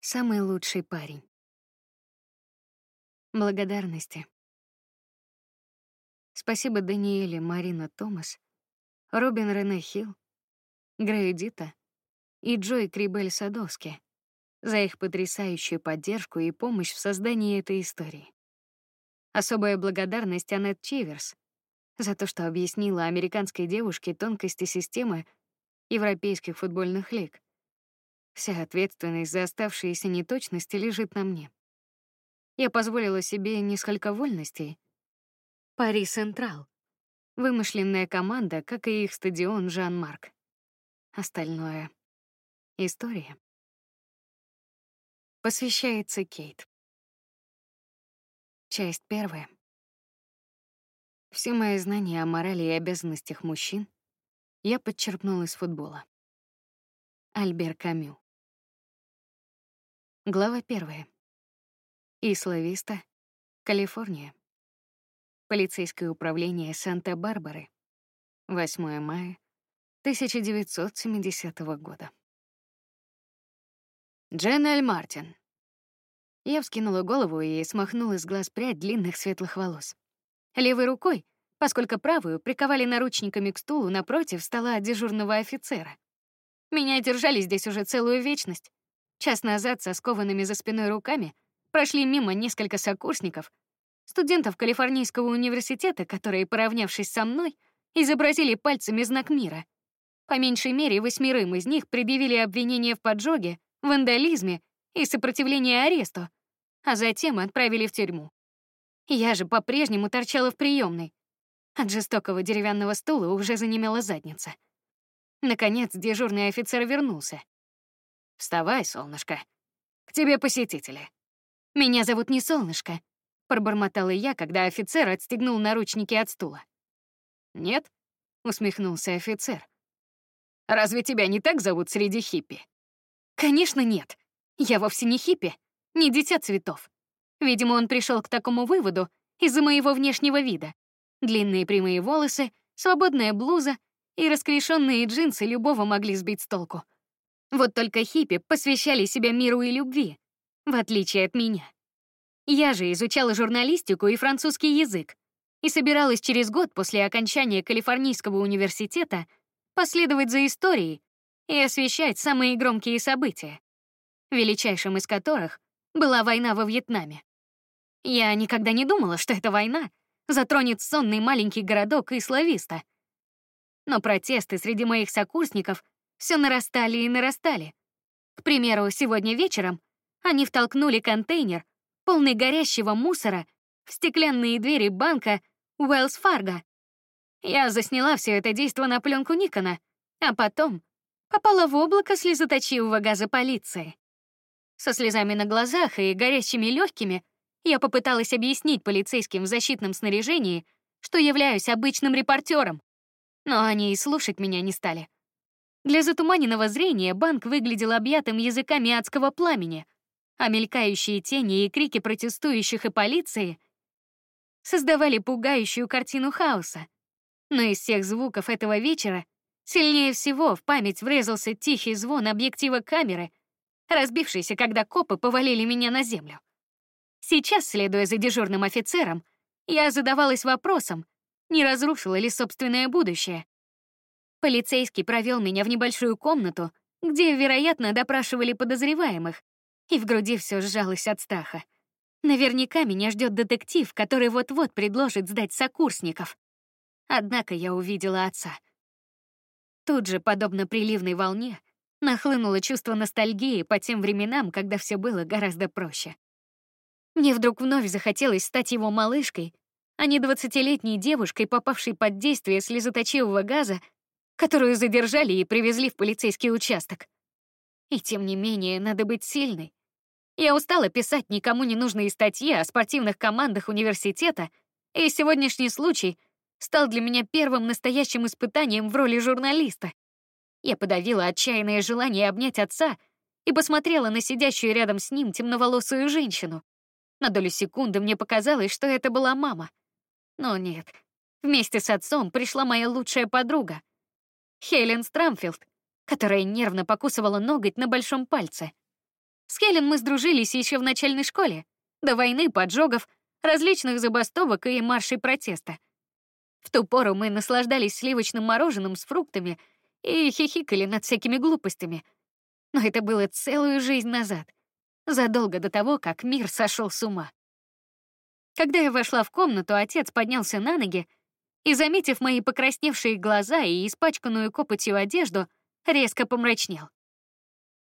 Самый лучший парень. Благодарности. Спасибо Даниэле Марина Томас, Робин Рене Хилл, Грею Дита и Джой Крибель Садовски за их потрясающую поддержку и помощь в создании этой истории. Особая благодарность Аннет Чиверс за то, что объяснила американской девушке тонкости системы европейских футбольных лиг. Вся ответственность за оставшиеся неточности лежит на мне. Я позволила себе несколько вольностей. Пари Централ. Вымышленная команда, как и их стадион Жан-Марк. Остальное — история. Посвящается Кейт. Часть первая. Все мои знания о морали и обязанностях мужчин я подчерпнул из футбола. Альбер Камю. Глава первая. Исла-Виста, Калифорния. Полицейское управление Санта-Барбары. 8 мая 1970 года. Дженнель Мартин. Я вскинула голову и смахнула с глаз прядь длинных светлых волос. Левой рукой, поскольку правую приковали наручниками к стулу напротив стола дежурного офицера. Меня держали здесь уже целую вечность. Час назад со скованными за спиной руками прошли мимо несколько сокурсников, студентов Калифорнийского университета, которые, поравнявшись со мной, изобразили пальцами знак мира. По меньшей мере, восьмерым из них предъявили обвинения в поджоге, вандализме и сопротивлении аресту, а затем отправили в тюрьму. Я же по-прежнему торчала в приемной. От жестокого деревянного стула уже занемела задница. Наконец дежурный офицер вернулся. Вставай, солнышко. К тебе посетители. Меня зовут не солнышко, пробормотала я, когда офицер отстегнул наручники от стула. Нет? усмехнулся офицер. Разве тебя не так зовут среди хиппи? Конечно, нет. Я вовсе не хиппи, не дитя цветов. Видимо, он пришел к такому выводу из-за моего внешнего вида. Длинные прямые волосы, свободная блуза и раскрешенные джинсы любого могли сбить с толку. Вот только хиппи посвящали себя миру и любви, в отличие от меня. Я же изучала журналистику и французский язык и собиралась через год после окончания Калифорнийского университета последовать за историей и освещать самые громкие события, величайшим из которых была война во Вьетнаме. Я никогда не думала, что эта война затронет сонный маленький городок Ислависта. Но протесты среди моих сокурсников все нарастали и нарастали. К примеру, сегодня вечером они втолкнули контейнер, полный горящего мусора, в стеклянные двери банка Уэллс Фарго. Я засняла все это действо на пленку Никона, а потом попала в облако слезоточивого газа полиции. Со слезами на глазах и горящими легкими я попыталась объяснить полицейским в защитном снаряжении, что являюсь обычным репортером, но они и слушать меня не стали. Для затуманенного зрения банк выглядел объятым языками адского пламени, а мелькающие тени и крики протестующих и полиции создавали пугающую картину хаоса. Но из всех звуков этого вечера сильнее всего в память врезался тихий звон объектива камеры, разбившийся, когда копы повалили меня на землю. Сейчас, следуя за дежурным офицером, я задавалась вопросом, не разрушила ли собственное будущее. Полицейский провел меня в небольшую комнату, где, вероятно, допрашивали подозреваемых, и в груди все сжалось от страха. Наверняка меня ждет детектив, который вот-вот предложит сдать сокурсников. Однако я увидела отца. Тут же, подобно приливной волне, нахлынуло чувство ностальгии по тем временам, когда все было гораздо проще. Мне вдруг вновь захотелось стать его малышкой, а не двадцатилетней девушкой, попавшей под действие слезоточивого газа которую задержали и привезли в полицейский участок. И тем не менее, надо быть сильной. Я устала писать никому не нужные статьи о спортивных командах университета, и сегодняшний случай стал для меня первым настоящим испытанием в роли журналиста. Я подавила отчаянное желание обнять отца и посмотрела на сидящую рядом с ним темноволосую женщину. На долю секунды мне показалось, что это была мама. Но нет, вместе с отцом пришла моя лучшая подруга, Хелен Страмфилд, которая нервно покусывала ноготь на большом пальце. С Хелен мы сдружились еще в начальной школе, до войны, поджогов, различных забастовок и маршей протеста. В ту пору мы наслаждались сливочным мороженым с фруктами и хихикали над всякими глупостями. Но это было целую жизнь назад, задолго до того, как мир сошел с ума. Когда я вошла в комнату, отец поднялся на ноги и, заметив мои покрасневшие глаза и испачканную копотью одежду, резко помрачнел.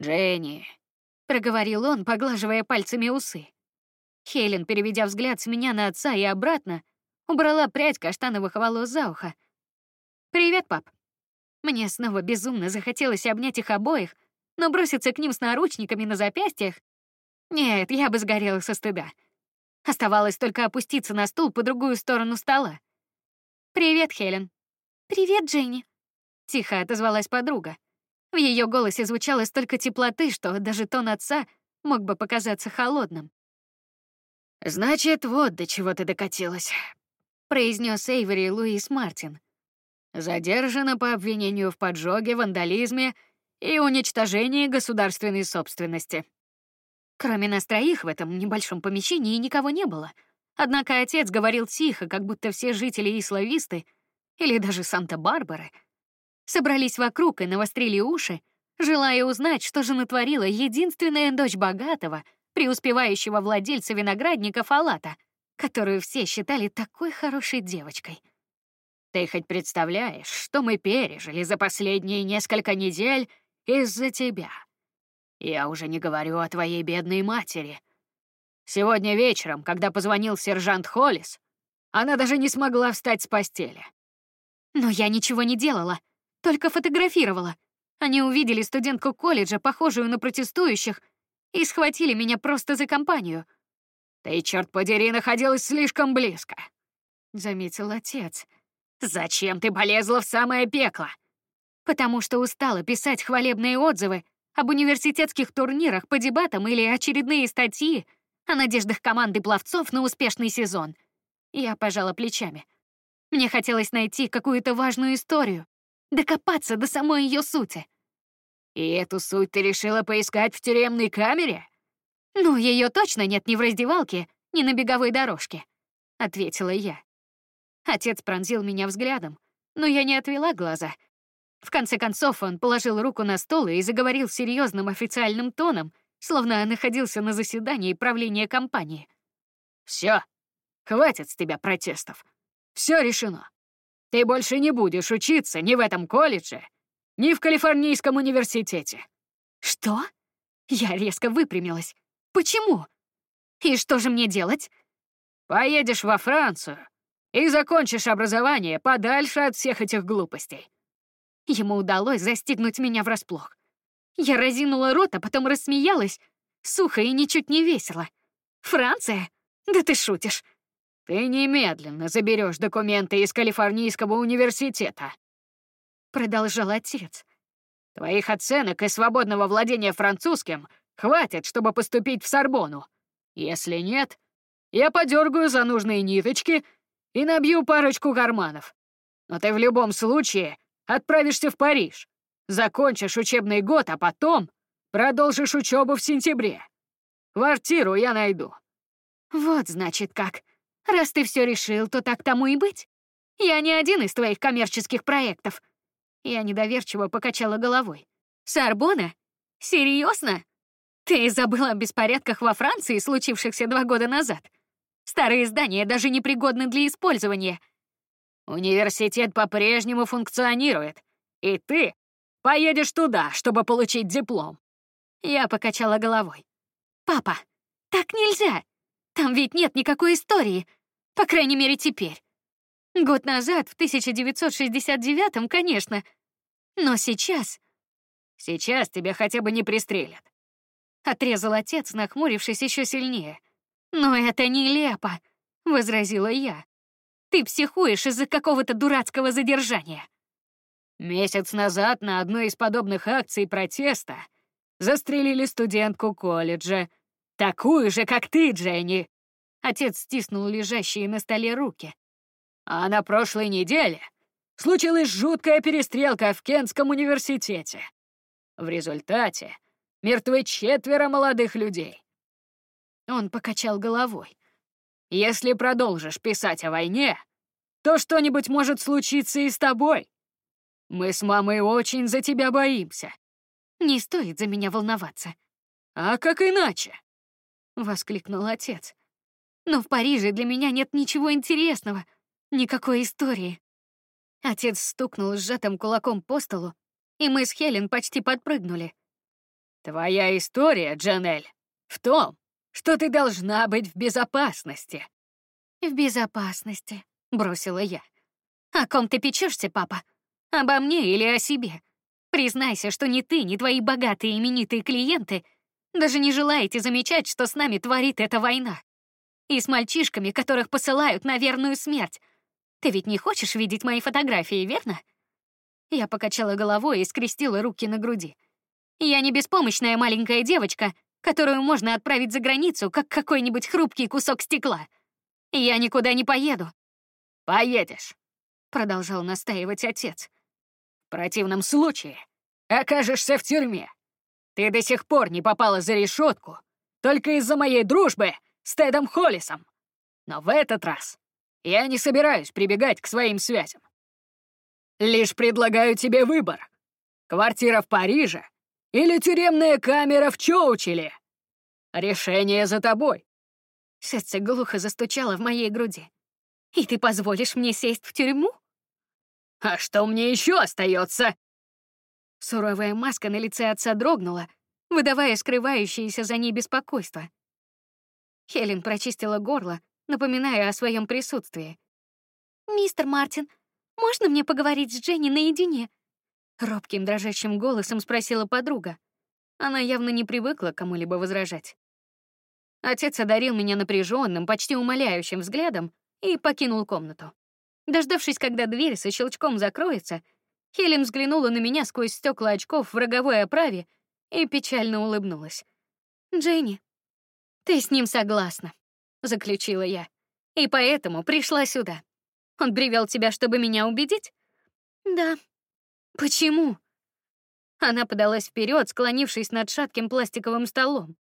«Дженни», — проговорил он, поглаживая пальцами усы. Хелен, переведя взгляд с меня на отца и обратно, убрала прядь каштановых волос за ухо. «Привет, пап». Мне снова безумно захотелось обнять их обоих, но броситься к ним с наручниками на запястьях... Нет, я бы сгорела со стыда. Оставалось только опуститься на стул по другую сторону стола. «Привет, Хелен». «Привет, Дженни», — тихо отозвалась подруга. В ее голосе звучало столько теплоты, что даже тон отца мог бы показаться холодным. «Значит, вот до чего ты докатилась», — произнес Эйвери Луис Мартин. «Задержана по обвинению в поджоге, вандализме и уничтожении государственной собственности». Кроме нас троих в этом небольшом помещении никого не было — Однако отец говорил тихо, как будто все жители Ислависты или даже Санта-Барбары собрались вокруг и навострили уши, желая узнать, что же натворила единственная дочь богатого, преуспевающего владельца виноградника Фалата, которую все считали такой хорошей девочкой. Ты хоть представляешь, что мы пережили за последние несколько недель из-за тебя? Я уже не говорю о твоей бедной матери, Сегодня вечером, когда позвонил сержант Холлис, она даже не смогла встать с постели. Но я ничего не делала, только фотографировала. Они увидели студентку колледжа, похожую на протестующих, и схватили меня просто за компанию. «Ты, черт подери, находилась слишком близко», — заметил отец. «Зачем ты полезла в самое пекло?» «Потому что устала писать хвалебные отзывы об университетских турнирах по дебатам или очередные статьи о надеждах команды пловцов на успешный сезон. Я пожала плечами. Мне хотелось найти какую-то важную историю, докопаться до самой ее сути. И эту суть ты решила поискать в тюремной камере? Ну, ее точно нет ни в раздевалке, ни на беговой дорожке, ответила я. Отец пронзил меня взглядом, но я не отвела глаза. В конце концов, он положил руку на стол и заговорил серьезным официальным тоном — словно находился на заседании правления компании. Все, хватит с тебя протестов. Все решено. Ты больше не будешь учиться ни в этом колледже, ни в Калифорнийском университете. Что? Я резко выпрямилась. Почему? И что же мне делать? Поедешь во Францию и закончишь образование подальше от всех этих глупостей. Ему удалось застигнуть меня врасплох. Я разинула рот, а потом рассмеялась, сухо и ничуть не весело. «Франция? Да ты шутишь!» «Ты немедленно заберешь документы из Калифорнийского университета», — продолжал отец. «Твоих оценок и свободного владения французским хватит, чтобы поступить в Сорбону. Если нет, я подергаю за нужные ниточки и набью парочку карманов. Но ты в любом случае отправишься в Париж. Закончишь учебный год, а потом продолжишь учебу в сентябре. Квартиру я найду». «Вот, значит, как. Раз ты все решил, то так тому и быть. Я не один из твоих коммерческих проектов». Я недоверчиво покачала головой. «Сорбона? Серьезно? Ты забыла о беспорядках во Франции, случившихся два года назад? Старые здания даже непригодны для использования». «Университет по-прежнему функционирует, и ты Поедешь туда, чтобы получить диплом». Я покачала головой. «Папа, так нельзя. Там ведь нет никакой истории. По крайней мере, теперь. Год назад, в 1969-м, конечно. Но сейчас... Сейчас тебя хотя бы не пристрелят. Отрезал отец, нахмурившись еще сильнее. «Но это нелепо», — возразила я. «Ты психуешь из-за какого-то дурацкого задержания». Месяц назад на одной из подобных акций протеста застрелили студентку колледжа, такую же, как ты, Дженни. Отец стиснул лежащие на столе руки. А на прошлой неделе случилась жуткая перестрелка в Кентском университете. В результате Мертвы четверо молодых людей. Он покачал головой. Если продолжишь писать о войне, то что-нибудь может случиться и с тобой. Мы с мамой очень за тебя боимся. Не стоит за меня волноваться. А как иначе? Воскликнул отец. Но в Париже для меня нет ничего интересного, никакой истории. Отец стукнул сжатым кулаком по столу, и мы с Хелен почти подпрыгнули. Твоя история, Джанель, в том, что ты должна быть в безопасности. В безопасности, бросила я. О ком ты печешься, папа? Обо мне или о себе? Признайся, что ни ты, ни твои богатые именитые клиенты даже не желаете замечать, что с нами творит эта война. И с мальчишками, которых посылают на верную смерть. Ты ведь не хочешь видеть мои фотографии, верно? Я покачала головой и скрестила руки на груди. Я не беспомощная маленькая девочка, которую можно отправить за границу, как какой-нибудь хрупкий кусок стекла. Я никуда не поеду. Поедешь, продолжал настаивать отец. Противном случае окажешься в тюрьме. Ты до сих пор не попала за решетку только из-за моей дружбы с Тедом Холлисом. Но в этот раз я не собираюсь прибегать к своим связям. Лишь предлагаю тебе выбор. Квартира в Париже или тюремная камера в Чоучеле. Решение за тобой. Сердце глухо застучало в моей груди. И ты позволишь мне сесть в тюрьму? А что мне еще остается? Суровая маска на лице отца дрогнула, выдавая скрывающееся за ней беспокойство. Хелен прочистила горло, напоминая о своем присутствии. «Мистер Мартин, можно мне поговорить с Дженни наедине?» Робким дрожащим голосом спросила подруга. Она явно не привыкла кому-либо возражать. Отец одарил меня напряженным, почти умоляющим взглядом и покинул комнату. Дождавшись, когда дверь со щелчком закроется, Хелен взглянула на меня сквозь стекла очков в роговой оправе и печально улыбнулась. «Дженни, ты с ним согласна», — заключила я. «И поэтому пришла сюда. Он привел тебя, чтобы меня убедить?» «Да». «Почему?» Она подалась вперед, склонившись над шатким пластиковым столом.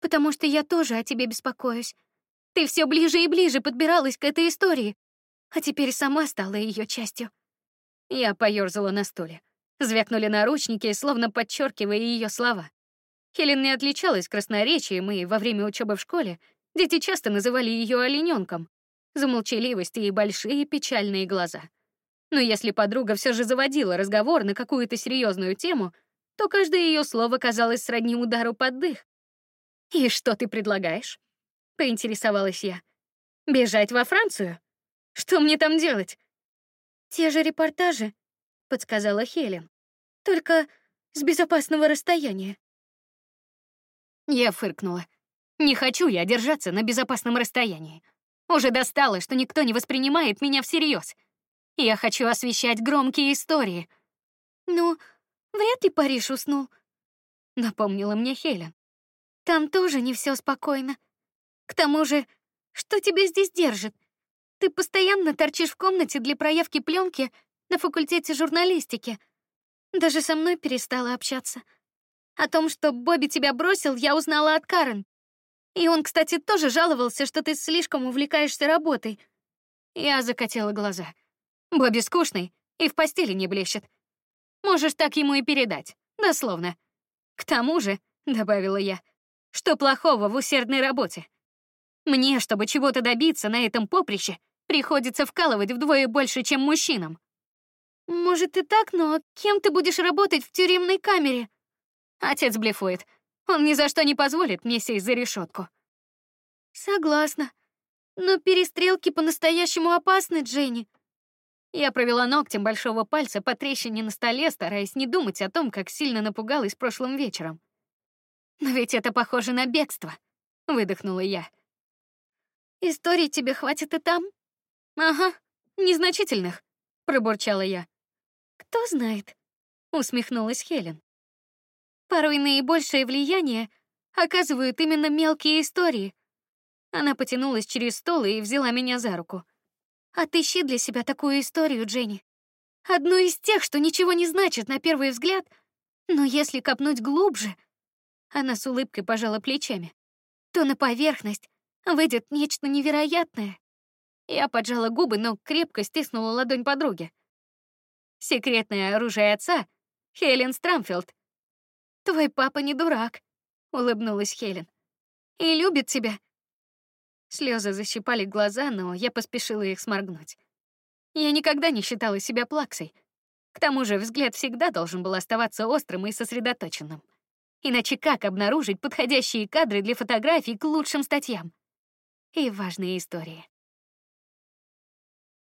«Потому что я тоже о тебе беспокоюсь. Ты все ближе и ближе подбиралась к этой истории, а теперь сама стала ее частью». Я поёрзала на стуле. Звякнули наручники, словно подчеркивая ее слова. Хелен не отличалась красноречием, и во время учебы в школе дети часто называли ее олененком за молчаливость и большие печальные глаза. Но если подруга все же заводила разговор на какую-то серьезную тему, то каждое ее слово казалось сродни удару под дых. «И что ты предлагаешь?» — поинтересовалась я. «Бежать во Францию? Что мне там делать?» «Те же репортажи», — подсказала Хелен. «Только с безопасного расстояния». Я фыркнула. Не хочу я держаться на безопасном расстоянии. Уже достало, что никто не воспринимает меня всерьез. Я хочу освещать громкие истории. Ну, вряд ли Париж уснул, напомнила мне Хелен. Там тоже не все спокойно. К тому же, что тебя здесь держит? Ты постоянно торчишь в комнате для проявки пленки на факультете журналистики. Даже со мной перестала общаться. О том, что Бобби тебя бросил, я узнала от Карен. И он, кстати, тоже жаловался, что ты слишком увлекаешься работой. Я закатила глаза. Бобби скучный и в постели не блещет. Можешь так ему и передать, дословно. К тому же, добавила я, что плохого в усердной работе. Мне, чтобы чего-то добиться на этом поприще, приходится вкалывать вдвое больше, чем мужчинам. Может и так, но кем ты будешь работать в тюремной камере? Отец блефует. Он ни за что не позволит мне сесть за решетку. Согласна. Но перестрелки по-настоящему опасны, Дженни. Я провела ногтем большого пальца по трещине на столе, стараясь не думать о том, как сильно напугалась прошлым вечером. Но ведь это похоже на бегство, выдохнула я. Историй тебе хватит и там? Ага, незначительных, пробурчала я. Кто знает, усмехнулась Хелен. Порой наибольшее влияние оказывают именно мелкие истории. Она потянулась через стол и взяла меня за руку. Отыщи для себя такую историю, Дженни. Одну из тех, что ничего не значит на первый взгляд, но если копнуть глубже, Она с улыбкой пожала плечами. То на поверхность выйдет нечто невероятное. Я поджала губы, но крепко стиснула ладонь подруги. Секретное оружие отца — Хелен Страмфилд. Твой папа не дурак, — улыбнулась Хелен. И любит тебя. Слезы защипали глаза, но я поспешила их сморгнуть. Я никогда не считала себя плаксой. К тому же взгляд всегда должен был оставаться острым и сосредоточенным. Иначе как обнаружить подходящие кадры для фотографий к лучшим статьям? И важные истории.